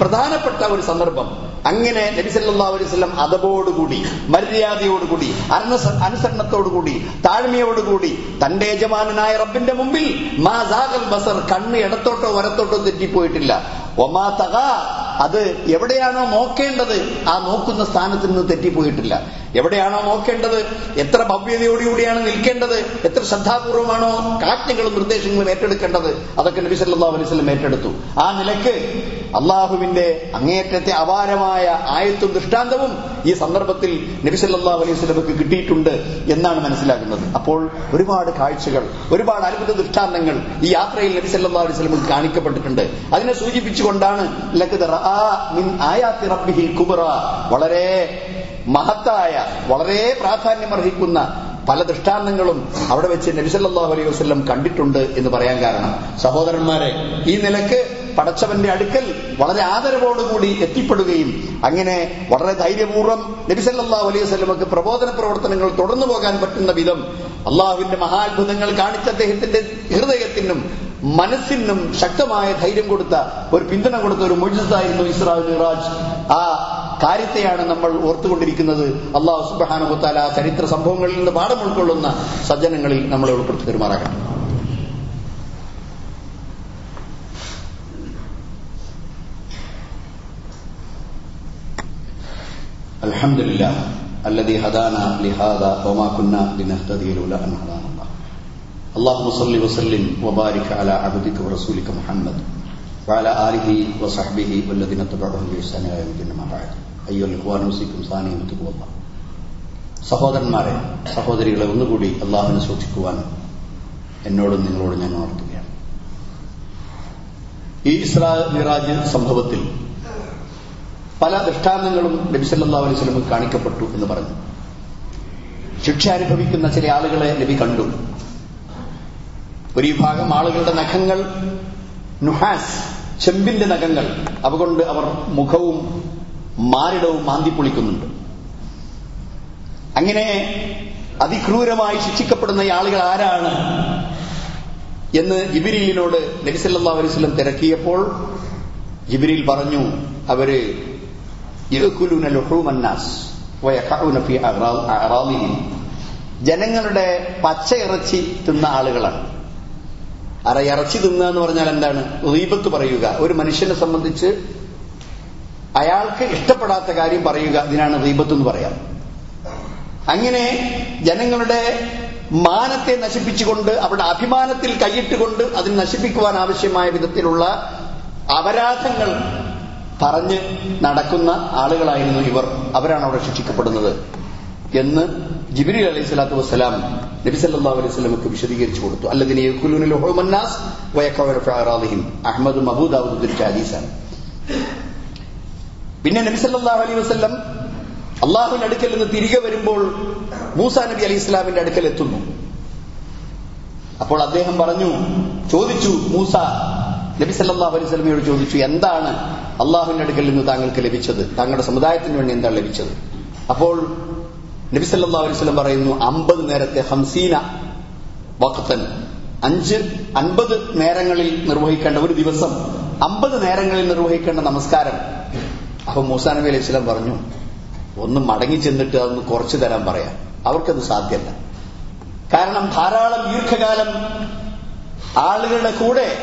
പ്രധാനപ്പെട്ട ഒരു സന്ദർഭം. അങ്ങനെ നബി സല്ലല്ലാഹു അലൈഹി വസല്ലം അതബോടുകൂടി മര്യാദയോടുകൂടി അനുസരണത്തോടുകൂടി താഴ്മയോടുകൂടി തന്റെ യജമാനായ റബ്ബിന്റെ മുമ്പിൽ ബസർ കണ്ണ് ഇടത്തോട്ടോ വരത്തോട്ടോ തെറ്റിപ്പോയിട്ടില്ല. ഒമാ തക അത് എവിടെയാണോ നോക്കേണ്ടത് ആ നോക്കുന്ന സ്ഥാനത്ത് നിന്ന് തെറ്റിപ്പോയിട്ടില്ല. എവിടെയാണോ നോക്കേണ്ടത് എത്ര ഭവ്യതയോടുകൂടിയാണ് നിൽക്കേണ്ടത് എത്ര ശ്രദ്ധാപൂർവമാണോ കാറ്റുകളും നിർദ്ദേശങ്ങളും ഏറ്റെടുക്കേണ്ടത് അതൊക്കെ നബി സല്ലല്ലാഹു അലൈഹി വസല്ലം ഏറ്റെടുത്തു. ആ നിലയ്ക്ക് അള്ളാഹുവിന്റെ അങ്ങേയറ്റത്തെ അപാരമായ ആയത്തും ദൃഷ്ടാന്തവും ഈ സന്ദർഭത്തിൽ നബിസല്ലാ അലൈഹി വസല്ലമക്ക് കിട്ടിയിട്ടുണ്ട് എന്നാണ് മനസ്സിലാക്കുന്നത് അപ്പോൾ ഒരുപാട് കാഴ്ചകൾ ഒരുപാട് അത്ഭുത ദൃഷ്ടാന്തങ്ങൾ ഈ യാത്രയിൽ നബിസല്ലാ അലൈഹി വസല്ലമക്ക് കാണിക്കപ്പെട്ടിട്ടുണ്ട്. അതിനെ സൂചിപ്പിച്ചുകൊണ്ടാണ് വളരെ മഹത്തായ വളരെ പ്രാധാന്യമർഹിക്കുന്ന പല ദൃഷ്ടാന്തങ്ങളും അവിടെ വെച്ച് നബിസല്ലാഹു അലൈഹി വസ്ലം കണ്ടിട്ടുണ്ട് എന്ന് പറയാൻ കാരണം. സഹോദരന്മാരെ ഈ നിലയ്ക്ക് പടച്ചവന്റെ അടുക്കൽ വളരെ ആദരവോടുകൂടി എത്തിപ്പെടുകയും അങ്ങനെ വളരെ ധൈര്യപൂർവം നബിസല്ലാ അലൈഹി സ്വലമക്ക് പ്രബോധന പ്രവർത്തനങ്ങൾ തുടർന്നു പോകാൻ പറ്റുന്ന വിധം അള്ളാഹുവിന്റെ മഹാത്ഭുതങ്ങൾ കാണിച്ച അദ്ദേഹത്തിന്റെ ഹൃദയത്തിനും മനസ്സിനും ശക്തമായ ധൈര്യം കൊടുത്ത ഒരു പിന്തുണ കൊടുത്ത ഒരു മുജിസായിരുന്നു ഇസ്രാ മിറാജ്. ആ കാര്യത്തെയാണ് നമ്മൾ ഓർത്തുകൊണ്ടിരിക്കുന്നത്. അള്ളാഹു സുബാനുഹത്താല ചരിത്ര സംഭവങ്ങളിൽ നിന്ന് പാഠം ഉൾക്കൊള്ളുന്ന സജ്ജനങ്ങളിൽ നമ്മളെ ഉൾപ്പെടുത്തി പെരുമാറാകണം الحمد لله الذي هدانا لهذا وما كنا لنهتدي لولا ان هدانا الله اللهم صل وسلم وبارك على عبدك ورسولك محمد وعلى اله وصحبه والذين اتبعوهم بإحسان الى يوم الدين ما بعد أيها الاخوان أوصيكم ثانيا بتقوى الله സഹോദരന്മാരെ സഹോദരികളെ ഒന്നുകൂടി അള്ളാഹുവിനെ സൂക്ഷിക്കുവാൻ എന്നോടും നിങ്ങളോടും ഞാൻ ഓർക്കുകയാണ് ഈ ഇസ്ലാമിറാജ് സംഭവത്തിൽ പല ദൃഷ്ടാന്തങ്ങളും നബി സല്ലല്ലാഹു അലൈഹി സ്വലമ കാണിക്കപ്പെട്ടു എന്ന് പറഞ്ഞു. ശിക്ഷ അനുഭവിക്കുന്ന ചില ആളുകളെ നബി കണ്ടു. ഒരു വിഭാഗം ആളുകളുടെ നഖങ്ങൾ നുഹാസ് ചെമ്പിന്റെ നഖങ്ങൾ അതുകൊണ്ട് അവർ മുഖവും മാരിടവും മാന്തിപ്പൊളിക്കുന്നുണ്ട്. അങ്ങനെ അതിക്രൂരമായി ശിക്ഷിക്കപ്പെടുന്ന ആളുകൾ ആരാണ് എന്ന് ജിബിരിയിലിനോട് നബിസല്ലാ അലൈഹി തിരക്കിയപ്പോൾ ജിബിരിൽ പറഞ്ഞു അവർ ലുഹൂമന്നാസ് വയഖഊന ഫീ അറാദിഹിം ജനങ്ങളുടെ പച്ച ഇറച്ചി തിന്ന ആളുകളാണ്. അറ ഇറച്ചി തിന്നുക എന്ന് പറഞ്ഞാൽ എന്താണ്? റീബത്ത് പറയുക. ഒരു മനുഷ്യനെ സംബന്ധിച്ച് അയാൾക്ക് ഇഷ്ടപ്പെടാത്ത കാര്യം പറയുക. ഇതിനാണ് റീബത്ത് എന്ന് പറയാം. അങ്ങനെ ജനങ്ങളുടെ മാനത്തെ നശിപ്പിച്ചുകൊണ്ട് അവരുടെ അഭിമാനത്തിൽ കൈയിട്ടുകൊണ്ട് അതിന് നശിപ്പിക്കുവാൻ ആവശ്യമായ വിധത്തിലുള്ള അപരാധങ്ങൾ പറഞ്ഞ് നടക്കുന്ന ആളുകളായിരുന്നു ഇവർ. അവരാണ് അവിടെ ശിക്ഷിക്കപ്പെടുന്നത്. എന്ന് ജിബിരി അലൈഹി സ്വലാത്തു വസ്സലാം നബി സല്ലാ അലൈഹി വസല്ലമക്ക് വിശദീകരിച്ചു കൊടുത്തു. അല്ലെങ്കിൽ അഹമ്മദ് മബൂദ് ഹദീസാണ്. പിന്നെ നബി സല്ലാ അലൈഹി വസല്ലം അള്ളാഹുവിന്റെ അടുക്കൽ നിന്ന് തിരികെ വരുമ്പോൾ മൂസാ നബി അലൈഹി ഇസ്ലാമിന്റെ അടുക്കൽ എത്തുന്നു. അപ്പോൾ അദ്ദേഹം പറഞ്ഞു ചോദിച്ചു മൂസ നബി സല്ലാ അലൈഹി സ്വലമയോട് ചോദിച്ചു എന്താണ് അള്ളാഹുവിന്റെ അടുക്കൽ നിന്ന് താങ്കൾക്ക് ലഭിച്ചത് താങ്കളുടെ സമുദായത്തിന് വേണ്ടി എന്താണ് ലഭിച്ചത്? അപ്പോൾ നബി പറയുന്നു അമ്പത് നേരത്തെ ഹംസീന വക്തൻ അഞ്ച് അൻപത് നേരങ്ങളിൽ നിർവഹിക്കേണ്ട ഒരു ദിവസം അമ്പത് നേരങ്ങളിൽ നിർവഹിക്കേണ്ട നമസ്കാരം. അപ്പൊ മൂസാ നബി അലൈഹി സ്വലം പറഞ്ഞു ഒന്ന് മടങ്ങി ചെന്നിട്ട് അതൊന്ന് കുറച്ചു തരാൻ പറയാം. അവർക്കത് സാധ്യമല്ല. കാരണം ധാരാളം ദീർഘകാലം ആളുകളുടെ കൂടെ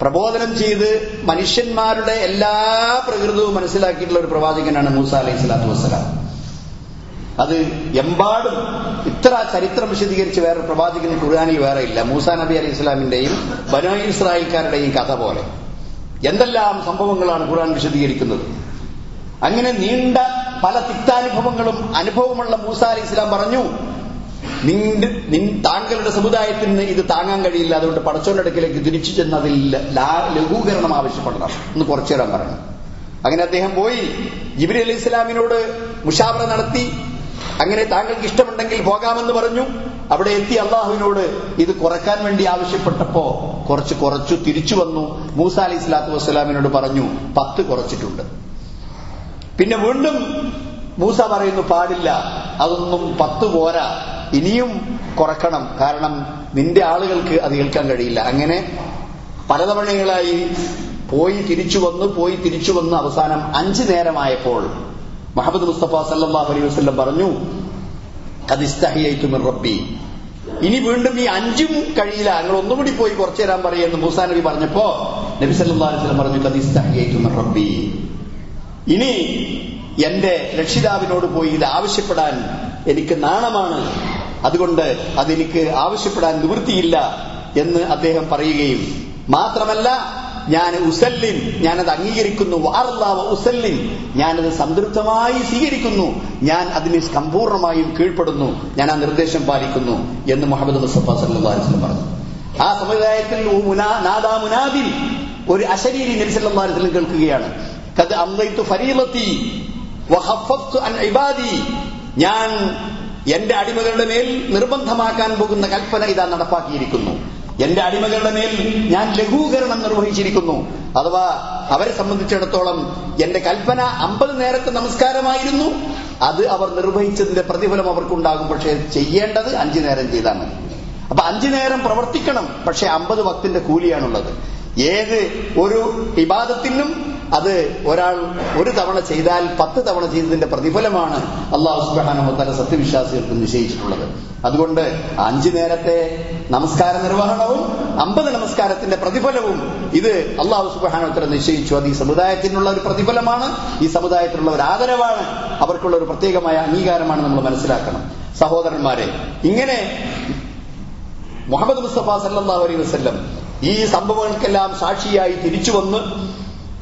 പ്രബോധനം ചെയ്ത് മനുഷ്യന്മാരുടെ എല്ലാ പ്രകൃതവും മനസ്സിലാക്കിയിട്ടുള്ള ഒരു പ്രവാചകനാണ് മൂസ അലൈഹി സ്വലാത്തു വസ്സലാം. അത് എമ്പാടും ഇത്ര ചരിത്രം വിശദീകരിച്ച് വേറെ പ്രവാചകൻ ഖുർആാനിൽ വേറെ ഇല്ല. മൂസാ നബി അലൈഹി ഇസ്ലാമിന്റെയും ബനോ ഇസ്രായേൽക്കാരുടെയും കഥ പോലെ. എന്തെല്ലാം സംഭവങ്ങളാണ് ഖുർആൻ വിശദീകരിക്കുന്നത്? അങ്ങനെ നീണ്ട പല തിക്താനുഭവങ്ങളും അനുഭവമുള്ള മൂസ അലി ഇസ്ലാം പറഞ്ഞു നിന്റെ നിൻ താങ്കളുടെ സമുദായത്തിന് ഇത് താങ്ങാൻ കഴിയില്ല. അതുകൊണ്ട് പടച്ചോന്റെ അടുക്കിലേക്ക് തിരിച്ചു ചെന്നതിൽ ലഘൂകരണം ആവശ്യപ്പെടണം. എന്ന് കുറച്ചു പറയണം. അങ്ങനെ അദ്ദേഹം പോയി. ജിബിരി അലി ഇസ്ലാമിനോട് മുഷാവറ നടത്തി. അങ്ങനെ താങ്കൾക്ക് ഇഷ്ടമുണ്ടെങ്കിൽ പോകാമെന്ന് പറഞ്ഞു. അവിടെ എത്തി അള്ളാഹുവിനോട് ഇത് കുറയ്ക്കാൻ വേണ്ടി ആവശ്യപ്പെട്ടപ്പോ കുറച്ച് കുറച്ചു തിരിച്ചു വന്നു. മൂസ അലി ഇസ്ലാത്തു വസ്സലാമിനോട് പറഞ്ഞു പത്ത് കുറച്ചിട്ടുണ്ട്. പിന്നെ വീണ്ടും മൂസ പറയുന്നു പാടില്ല. അതൊന്നും പത്ത് പോരാ. ഇനിയും കുറക്കണം. കാരണം നിന്റെ ആളുകൾക്ക് അത് കേൾക്കാൻ കഴിയില്ല. അങ്ങനെ പലതവണകളായി പോയി തിരിച്ചു വന്ന് പോയി തിരിച്ചു വന്ന് അവസാനം അഞ്ചു നേരമായപ്പോൾ മുഹമ്മദ് മുസ്തഫ സല്ലാഹു അലൈഹി വസ്ലം പറഞ്ഞു അതിസ്തഹിയായിട്ടും റബ്ബി. ഇനി വീണ്ടും ഈ അഞ്ചും കഴിയില്ല. നിങ്ങൾ ഒന്നുകൂടി പോയി കുറച്ചു തരാൻ പറയുമെന്ന് മൂസാ നബി പറഞ്ഞപ്പോ നബി സല്ലാ അലൈഹി വസ്ലം പറഞ്ഞു കദിസ്തഹിയായിട്ടും റബ്ബി. ഇനി എന്റെ രക്ഷിതാവിനോട് പോയി ഇത് ആവശ്യപ്പെടാൻ എനിക്ക് നാണമാണ്. അതുകൊണ്ട് അതെനിക്ക് ആവശ്യപ്പെടാൻ നിവൃത്തിയില്ല എന്ന് അദ്ദേഹം പറയുകയും മാത്രമല്ല ഞാൻ ഉസല്ലിൻ ഞാനത് അംഗീകരിക്കുന്നു. വാർലാവ ഉസല്ലിൻ. ഞാനത് സംതൃപ്തമായി സ്വീകരിക്കുന്നു. ഞാൻ അതിന് സമ്പൂർണമായും കീഴ്പ്പെടുന്നു. ഞാൻ ആ നിർദ്ദേശം പാലിക്കുന്നു എന്ന് മുഹമ്മദ് അലൈഹി വസല്ലം പറഞ്ഞു. ആ സമുദായത്തിൽ നാദാമുനാദിൻ ഒരു അശരീരി നബി സല്ലല്ലാഹു അലൈഹി വസല്ലം കേൾക്കുകയാണ്. ഞാൻ എന്റെ അടിമകളുടെ മേൽ നിർബന്ധമാക്കാൻ പോകുന്ന കൽപ്പന ഇതാ നടപ്പാക്കിയിരിക്കുന്നു. എന്റെ അടിമകളുടെ മേൽ ഞാൻ ലഘൂകരണം നിർവഹിച്ചിരിക്കുന്നു. അഥവാ അവരെ സംബന്ധിച്ചിടത്തോളം എന്റെ കൽപ്പന അമ്പത് നേരത്തെ നമസ്കാരമായിരുന്നു. അത് അവർ നിർവഹിച്ചതിന്റെ പ്രതിഫലം അവർക്കുണ്ടാകും. പക്ഷേ ചെയ്യേണ്ടത് അഞ്ചു നേരം ചെയ്താൽ മതി. അപ്പൊ അഞ്ചു നേരം പ്രവർത്തിക്കണം. പക്ഷെ അമ്പത് വക്തിന്റെ കൂലിയാണുള്ളത്. ഏത് ഒരു വിവാദത്തിനും അത് ഒരാൾ ഒരു തവണ ചെയ്താൽ പത്ത് തവണ ചെയ്തതിന്റെ പ്രതിഫലമാണ് അള്ളാഹു സുബാനുമത്തല സത്യവിശ്വാസികൾക്ക് നിശ്ചയിച്ചിട്ടുള്ളത്. അതുകൊണ്ട് അഞ്ചു നേരത്തെ നമസ്കാര നിർവഹണവും അമ്പത് നമസ്കാരത്തിന്റെ പ്രതിഫലവും ഇത് അള്ളാഹു സുബാനുത്തല നിശ്ചയിച്ചു. അത് ഈ സമുദായത്തിനുള്ള ഒരു പ്രതിഫലമാണ് ഈ സമുദായത്തിനുള്ള ഒരു ആദരവാണ് അവർക്കുള്ള ഒരു പ്രത്യേകമായ അംഗീകാരമാണ് നമ്മൾ മനസ്സിലാക്കണം. സഹോദരന്മാരെ ഇങ്ങനെ മുഹമ്മദ് മുസ്തഫ സല്ലാ അലൈഹി ഈ സംഭവങ്ങൾക്കെല്ലാം സാക്ഷിയായി തിരിച്ചു വന്ന്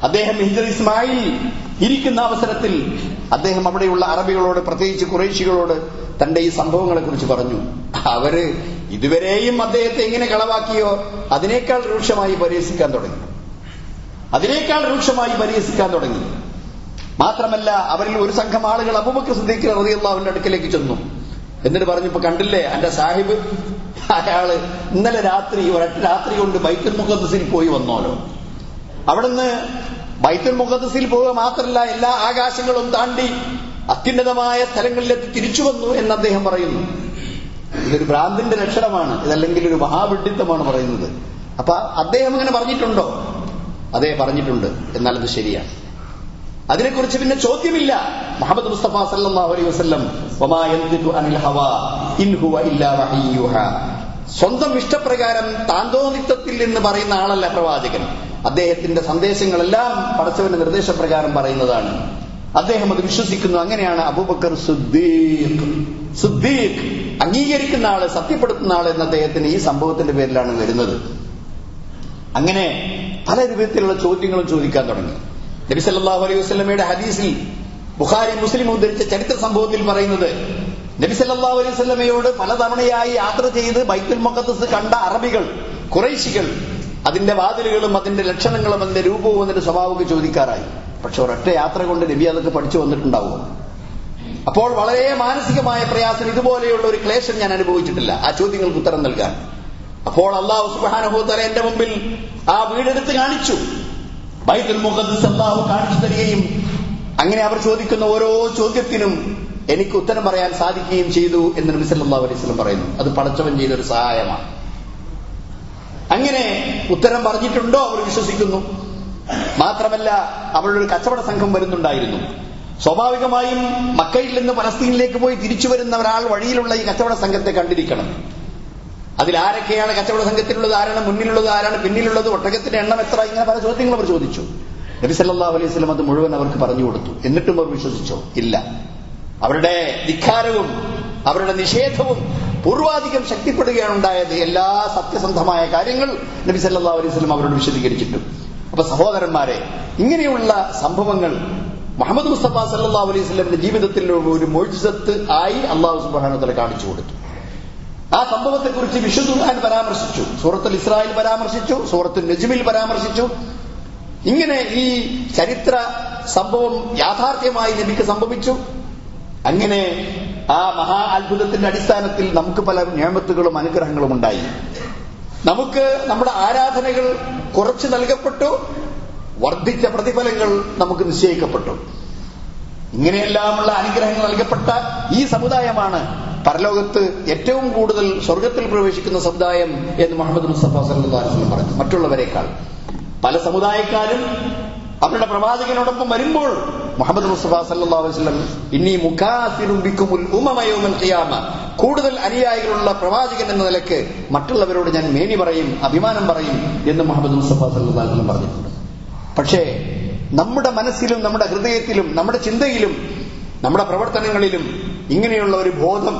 അദ്ദേഹം ഹിജർ ഇസ്മായിൽ ഇരിക്കുന്ന അവസരത്തിൽ അദ്ദേഹം അവിടെയുള്ള അറബികളോട് പ്രത്യേകിച്ച് കുറേശികളോട് തന്റെ ഈ സംഭവങ്ങളെ കുറിച്ച് പറഞ്ഞു. അവർ ഇതുവരെയും അദ്ദേഹത്തെ എങ്ങനെ കളവാക്കിയോ അതിനേക്കാൾ രൂക്ഷമായി പരിഹസിക്കാൻ തുടങ്ങി. അതിനേക്കാൾ രൂക്ഷമായി പരിഹസിക്കാൻ തുടങ്ങി. മാത്രമല്ല അവരിൽ ഒരു സംഘം ആളുകൾ അബൂബക്കർ സിദ്ദീഖ് റളിയല്ലാഹുവിന്റെ അടുക്കിലേക്ക് ചെന്നു. എന്നിട്ട് പറഞ്ഞു ഇപ്പൊ കണ്ടില്ലേ എന്റെ സാഹിബ് അയാൾ ഇന്നലെ രാത്രി ഒരൊറ്റ രാത്രി കൊണ്ട് ബൈത്തുൽ മുഖദ്സിൽ പോയി വന്നോലോ. അവിടുന്ന് ബൈത്തുൽ മുഖദ്സിൽ പോവുക മാത്രമല്ല എല്ലാ ആകാശങ്ങളും താണ്ടി അത്യുന്നതമായ സ്ഥലങ്ങളിലെത്തി തിരിച്ചു വന്നു എന്ന് അദ്ദേഹം പറയുന്നു. ഇതൊരു ഭ്രാന്തിന്റെ ലക്ഷണമാണ്. ഇതല്ലെങ്കിൽ ഒരു മഹാവിഡിത്തമാണ് പറയുന്നത്. അപ്പൊ അദ്ദേഹം അങ്ങനെ പറഞ്ഞിട്ടുണ്ടോ? അതെ പറഞ്ഞിട്ടുണ്ട്. എന്നാൽ അത് ശരിയാണ്. അതിനെക്കുറിച്ച് പിന്നെ ചോദ്യമില്ല. മുഹമ്മദ് മുസ്തഫ സല്ലല്ലാഹു അലൈഹി വസല്ലം വമാ അനിൽ ഇൻ ഹുവ ഇല്ലാ സ്വന്തം ഇഷ്ടപ്രകാരം താന്തോനിത്വത്തിൽ എന്ന് പറയുന്ന ആളല്ല പ്രവാചകൻ. അദ്ദേഹത്തിന്റെ സന്ദേശങ്ങളെല്ലാം പടച്ചവന്റെ നിർദ്ദേശപ്രകാരം പറയുന്നതാണ്. അദ്ദേഹം അത് വിശ്വസിക്കുന്നു. അങ്ങനെയാണ് അബൂബക്കർ സുദ്ദീഖ്. സുദ്ദീഖ് അംഗീകരിക്കുന്ന ആൾ സത്യപ്പെടുത്തുന്ന ആൾ എന്ന അദ്ദേഹത്തിന് ഈ സംഭവത്തിന്റെ പേരിലാണ് വരുന്നത്. അങ്ങനെ പല രൂപത്തിലുള്ള ചോദ്യങ്ങളും ചോദിക്കാൻ തുടങ്ങി. നബി സല്ലല്ലാഹു അലൈഹി വസ്ലമയുടെ ഹദീസിൽ ബുഖാരി മുസ്ലിം ഉദ്ധരിച്ച ചരിത്ര സംഭവത്തിൽ പറയുന്നത് നബി സല്ലല്ലാഹു അലൈഹി വസ്ലമയോട് പലതവണയായി യാത്ര ചെയ്ത് ബൈത്തുൽ മുഖദ്ദസ് കണ്ട അറബികൾ കുറൈശികൾ അതിന്റെ വാതിലുകളും അതിന്റെ ലക്ഷണങ്ങളും അതിന്റെ രൂപവും അതിന്റെ സ്വഭാവമൊക്കെ ചോദിക്കാറായി. പക്ഷെ ഒരൊറ്റ യാത്ര കൊണ്ട് നബി അതൊക്കെ പഠിച്ചു വന്നിട്ടുണ്ടാവും. അപ്പോൾ വളരെ മാനസികമായ പ്രയാസം ഇതുപോലെയുള്ള ഒരു ക്ലേശം ഞാൻ അനുഭവിച്ചിട്ടില്ല. ആ ചോദ്യങ്ങൾക്ക് ഉത്തരം നൽകാൻ. അപ്പോൾ അള്ളാഹു സുബാനുഭൂത്തല എന്റെ മുമ്പിൽ ആ വീടെടുത്ത് കാണിച്ചു. ബൈത്തുൽ മുഖദ്സ് അള്ളാഹു കാണിച്ചു തരികയും അങ്ങനെ അവർ ചോദിക്കുന്ന ഓരോ ചോദ്യത്തിനും എനിക്ക് ഉത്തരം പറയാൻ സാധിക്കുകയും ചെയ്തു എന്ന് നബി സല്ലല്ലാഹു അലൈഹി വസല്ലം പറയുന്നു. അത് പടച്ചവൻ ചെയ്തൊരു സഹായമാണ്. അങ്ങനെ ഉത്തരം പറഞ്ഞിട്ടുണ്ടോ അവർ വിശ്വസിക്കുന്നു. മാത്രമല്ല അവളുടെ ഒരു കച്ചവട സംഘം വരുന്നുണ്ടായിരുന്നു. സ്വാഭാവികമായും മക്കയിൽ നിന്ന് പലസ്തീനിലേക്ക് പോയി തിരിച്ചു വരുന്ന ഒരാൾ വഴിയിലുള്ള ഈ കച്ചവട സംഘത്തെ കണ്ടിരിക്കണം. അതിൽ ആരൊക്കെയാണ് കച്ചവട സംഘത്തിലുള്ളത് ആരാണ് മുന്നിലുള്ളത് ആരാണ് പിന്നിലുള്ളത് ഒട്ടകത്തിന്റെ എണ്ണം എത്ര ഇങ്ങനെ പല ചോദ്യങ്ങൾ അവർ ചോദിച്ചു. നബി സല്ലല്ലാഹു അലൈഹി വസല്ലം അത് മുഴുവൻ അവർക്ക് പറഞ്ഞു കൊടുത്തു. എന്നിട്ടും അവർ വിശ്വസിച്ചോ? ഇല്ല. അവരുടെ ധിക്കാരവും അവരുടെ നിഷേധവും പൂർവാധികം ശക്തിപ്പെടുകയാണ് ഉണ്ടായത് എല്ലാ സത്യസന്ധമായ കാര്യങ്ങൾ നബി സല്ലാ അലൈഹി വസല്ലം അവരോട് വിശദീകരിച്ചിട്ടു. അപ്പൊ സഹോദരന്മാരെ ഇങ്ങനെയുള്ള സംഭവങ്ങൾ മുഹമ്മദ് മുസ്തഫ സല്ലാ അലൈഹി സ്വലമിന്റെ ജീവിതത്തിൽ ഒരു മൊഴിസത്ത് ആയി അള്ളാഹു സുബ്ഹാനഹു വതആല കാണിച്ചു കൊടുത്തു. ആ സംഭവത്തെക്കുറിച്ച് വിശുദ്ധ ഖുർആൻ പരാമർശിച്ചു. സൂറത്തുൽ ഇസ്രായേൽ പരാമർശിച്ചു സൂറത്തുൽ നജ്മിൽ പരാമർശിച്ചു. ഇങ്ങനെ ഈ ചരിത്ര സംഭവം യാഥാർത്ഥ്യമായി നബിക്ക് സംഭവിച്ചു. അങ്ങനെ ആ മഹാ അത്ഭുതത്തിന്റെ അടിസ്ഥാനത്തിൽ നമുക്ക് പല നിയമത്തുകളും അനുഗ്രഹങ്ങളും ഉണ്ടായി. നമുക്ക് നമ്മുടെ ആരാധനകൾ കുറച്ച് നൽകപ്പെട്ടു വർദ്ധിച്ച പ്രതിഫലങ്ങൾ നമുക്ക് നിശ്ചയിക്കപ്പെട്ടു. ഇങ്ങനെയെല്ലാമുള്ള അനുഗ്രഹങ്ങൾ നൽകപ്പെട്ട ഈ സമുദായമാണ് പരലോകത്ത് ഏറ്റവും കൂടുതൽ സ്വർഗത്തിൽ പ്രവേശിക്കുന്ന സമുദായം എന്ന് മുഹമ്മദ് മുസ്തഫ വസല്ലം പറഞ്ഞു. മറ്റുള്ളവരെക്കാൾ. പല സമുദായക്കാരും അവരുടെ പ്രവാചകനോടൊപ്പം വരുമ്പോൾ മുഹമ്മദ് മുസ്തഫ സല്ലല്ലാഹു അലൈഹി വസല്ലം ഇന്നീ മുഖാസിറും ബിക്കുമുൽ ഉമമ യൗമൽ ഖിയാമ കൂടുതൽ അനുയായികളുള്ള പ്രവാചകൻ എന്ന നിലയ്ക്ക് മറ്റുള്ളവരോട് ഞാൻ മേനി പറയും അഭിമാനം പറയും എന്ന് മുഹമ്മദ് മുസ്തഫ വസല്ലം പറഞ്ഞിട്ടുണ്ട്. പക്ഷേ നമ്മുടെ മനസ്സിലും നമ്മുടെ ഹൃദയത്തിലും നമ്മുടെ ചിന്തയിലും നമ്മുടെ പ്രവർത്തനങ്ങളിലും ഇങ്ങനെയുള്ള ഒരു ബോധം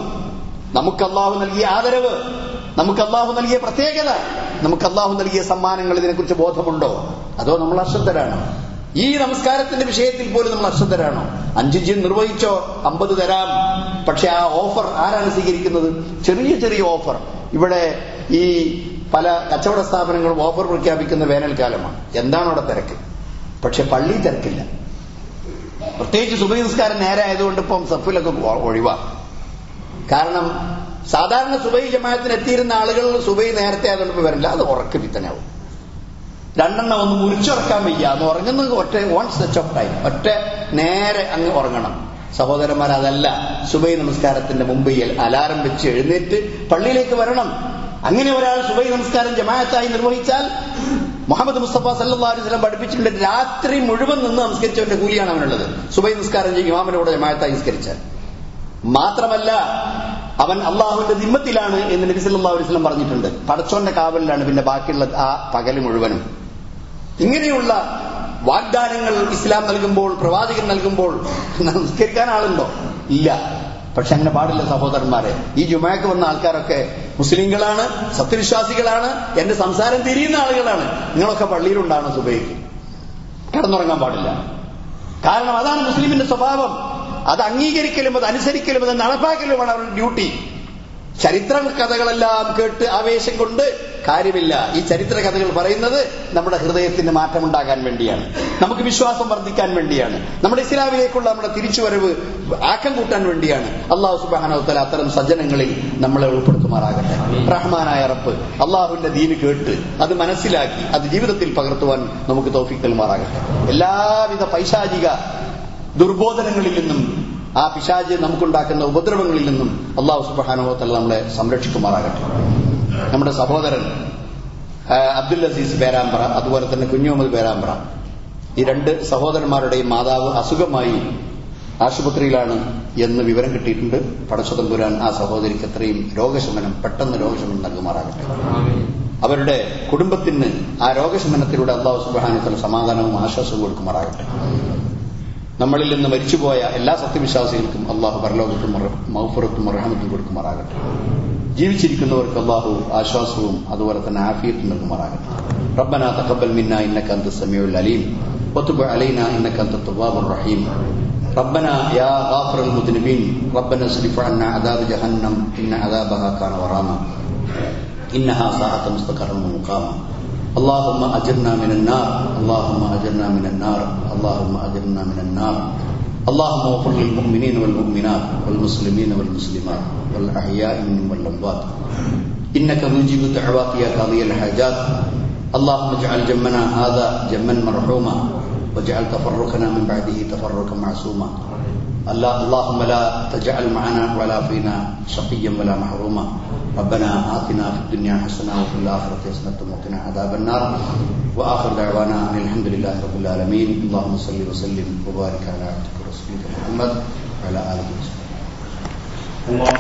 നമുക്ക് അള്ളാഹു നൽകിയ ആദരവ് നമുക്ക് അള്ളാഹു നൽകിയ പ്രത്യേകത നമുക്ക് അള്ളാഹു നൽകിയ സമ്മാനങ്ങൾ ഇതിനെക്കുറിച്ച് ബോധമുണ്ടോ? അതോ നമ്മൾ അശ്രദ്ധരാണോ? ഈ നമസ്കാരത്തിന്റെ വിഷയത്തിൽ പോലും നമ്മൾ അശ്രദ്ധരാണോ? അഞ്ചു ജിൻ നിർവഹിച്ചോ? അമ്പത് തരാം. പക്ഷെ ആ ഓഫർ ആരാണ് സ്വീകരിക്കുന്നത്? ചെറിയ ചെറിയ ഓഫർ. ഇവിടെ ഈ പല കച്ചവട സ്ഥാപനങ്ങളും ഓഫർ പ്രഖ്യാപിക്കുന്ന വേനൽക്കാലമാണ്. എന്താണ് അവിടെ തിരക്ക്? പക്ഷെ പള്ളി തിരക്കില്ല. പ്രത്യേകിച്ച് സുബൈ നമസ്കാരം നേരെ ആയതുകൊണ്ട് ഇപ്പം സഫിലൊക്കെ ഒഴിവാ. കാരണം സാധാരണ സുബൈ ജമാഅത്തിന് എത്തിയിരുന്ന ആളുകൾ സുബൈ നേരത്തെ ആയതുകൊണ്ട് വരില്ല. അത് ഉറക്ക വിത്തനാവും. രണ്ടെണ്ണം ഒന്ന് മുറിച്ചുറക്കാൻ വയ്യ. അന്ന് ഉറങ്ങുന്നത് ഒറ്റ വൺ സെച്ച് ഓഫ് ടൈം ഒറ്റ നേരെ അങ്ങ് ഉറങ്ങണം. സഹോദരന്മാർ അതല്ല. സുബൈ നമസ്കാരത്തിന്റെ മുമ്പിൽ അലാറം വെച്ച് എഴുന്നേറ്റ് പള്ളിയിലേക്ക് വരണം. അങ്ങനെ ഒരാൾ സുബൈ നമസ്കാരം ജമാഅത്തായി നിർവഹിച്ചാൽ മുഹമ്മദ് മുസ്തഫ സല്ലാ അലൈഹി സ്വലം പഠിപ്പിച്ചിട്ടുണ്ട് രാത്രി മുഴുവൻ നിന്ന് നമസ്കരിച്ചവന്റെ കൂലിയാണ് അവനുള്ളത്. സുബൈ നമസ്കാരം ചെയ്യും കൂടെ ജമായത്തായി നിസ്കരിച്ചാൽ. മാത്രമല്ല അവൻ അള്ളാഹുവിന്റെ നിമ്മത്തിലാണ് എന്ന് നബി അലൈഹി വസല്ലം പറഞ്ഞിട്ടുണ്ട്. പടച്ചോന്റെ കാവലിലാണ് പിന്നെ ബാക്കിയുള്ള ആ പകൽ മുഴുവനും. ഇങ്ങനെയുള്ള വാഗ്ദാനങ്ങൾ ഇസ്ലാം നൽകുമ്പോൾ പ്രവാചകൻ നൽകുമ്പോൾ നമസ്കരിക്കാൻ ആളുണ്ടോ? ഇല്ല. പക്ഷെ അങ്ങനെ പാടില്ല സഹോദരന്മാരെ. ഈ ജുമാക്ക് വന്ന ആൾക്കാരൊക്കെ മുസ്ലിങ്ങളാണ് സത്യവിശ്വാസികളാണ് എന്റെ സംസാരം തിരിയുന്ന ആളുകളാണ്. നിങ്ങളൊക്കെ പള്ളിയിലുണ്ടാണ് സുബൈക്ക് കിടന്നുറങ്ങാൻ പാടില്ല. കാരണം അതാണ് മുസ്ലിമിന്റെ സ്വഭാവം. അത് അംഗീകരിക്കലും അത് അനുസരിക്കലും അത് നടപ്പാക്കലുമാണ് അവരുടെ ഡ്യൂട്ടി. ചരിത്ര കഥകളെല്ലാം കേട്ട് ആവേശം കൊണ്ട് കാര്യമില്ല. ഈ ചരിത്ര കഥകൾ പറയുന്നത് നമ്മുടെ ഹൃദയത്തിന് മാറ്റമുണ്ടാകാൻ വേണ്ടിയാണ്. നമുക്ക് വിശ്വാസം വർദ്ധിക്കാൻ വേണ്ടിയാണ്. നമ്മുടെ ഇസ്ലാമിലേക്കുള്ള നമ്മുടെ തിരിച്ചുവരവ് ആക്കം കൂട്ടാൻ വേണ്ടിയാണ്. അള്ളാഹു സുബാനോത്തല അത്തരം സജ്ജനങ്ങളിൽ നമ്മളെ ഉൾപ്പെടുത്തുമാറാകട്ടെ. റഹ്മാനായ റബ്ബ് അള്ളാഹുവിന്റെ ദീന് കേട്ട് അത് മനസ്സിലാക്കി അത് ജീവിതത്തിൽ പകർത്തുവാൻ നമുക്ക് തോഫിക്കലുമാറാകട്ടെ എല്ലാവിധ പൈശാചിക ദുർബോധനങ്ങളിൽ നിന്നും ആ പിശാജ് നമുക്കുണ്ടാക്കുന്ന ഉപദ്രവങ്ങളിൽ നിന്നും അള്ളാഹു സുബാനുഭവത്തല്ല നമ്മളെ സംരക്ഷിക്കുമാറാകട്ടെ. നമ്മുടെ സഹോദരൻ അബ്ദുൽ അസീസ് പേരാമ്പ്ര അതുപോലെ തന്നെ കുഞ്ഞുമുഹമ്മദ് പേരാമ്പ്ര. ഈ രണ്ട് സഹോദരന്മാരുടെയും മാതാവ് അസുഖമായി ആശുപത്രിയിലാണ് എന്ന് വിവരം കിട്ടിയിട്ടുണ്ട്. പടച്ചതമ്പുരാൻ ആ സഹോദരിക്ക് എത്രയും രോഗശമനം പെട്ടെന്ന് രോഗശമനം നൽകുമാറാകട്ടെ. അവരുടെ കുടുംബത്തിന് ആ രോഗശമനത്തിലൂടെ അള്ളാഹു സുബാനത്തിന് സമാധാനവും ആശ്വാസവും കൊടുക്കുമാറാകട്ടെ. നമ്മളിൽ നിന്ന് മരിച്ചുപോയ എല്ലാ സത്യവിശ്വാസികൾക്കും അള്ളാഹു പരലോകത്തും മൗഫുറത്തും റഹമത്തും കൊടുക്കുമാറാകട്ടെ ജീവിച്ചിരിക്കുന്നവർക്ക് അള്ളാഹു ആശ്വാസവും അതുപോലെ തന്നെ ആഫിയത്തും നൽകുമാറാകട്ടെ ربنا تقبل منا انك انت السميع العليم وتب علينا انك انت التواب الرحيم ربنا يا غافر المذنبين ربنا اصرف عنا عذاب جهنم ان عذابها كان غراما انها ساعه مستقرا ومقاما اللهم اجرنا من النار. اللهم اجرنا من النار. اللهم اجرنا من النار. اللهم اغفر للمؤمنين والمؤمنات والمسلمين والمسلمات والأحياء منهم والأموات. إنك مجيب الدعوات يا قاضي الحاجات. اللهم اجعل جمنا هذا جما مرحوما. واجعل تفرقنا من بعده تفرقا معصوما. اللهم لا تجعل معنا ولا فينا شقيا ولا محروما. ربنا آتنا في الدنيا حسنة وفي الآخرة حسنة وقنا عذاب النار. وآخر دعوانا أن الحمد لله رب العالمين. اللهم صل وسلم وبارك على عبدك ورسولك محمد وعلى آله وصحبه. اللهم